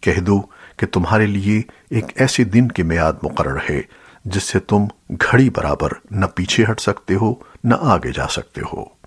کہہ دو کہ تمہارے لیے ایک ایسے دن کی میعاد مقرر ہے جس سے تم گھڑی برابر نہ پیچھے ہٹ سکتے ہو، نہ آگے جا سکتے ہو۔